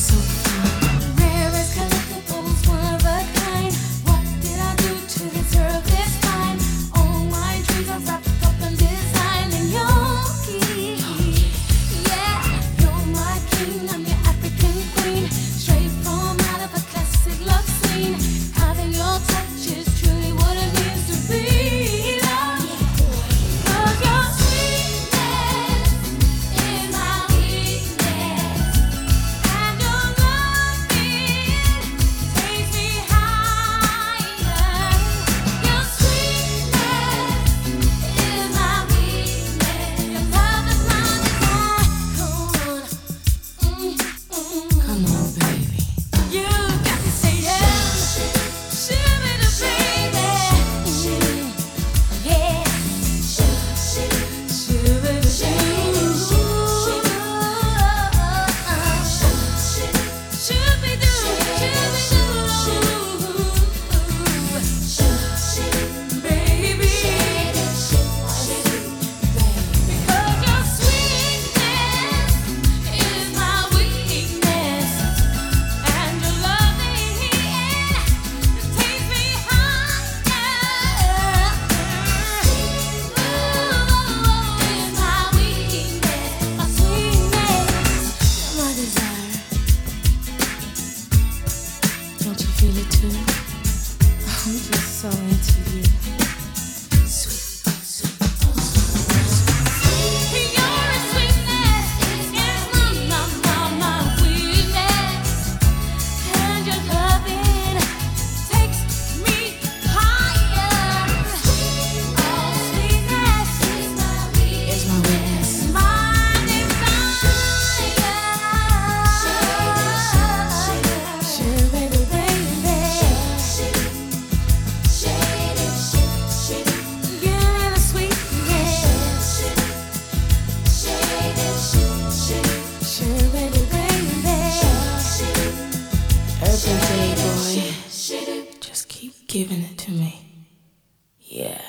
so far. too. I'm just so into you. Boy, Just keep giving it to me. Yeah.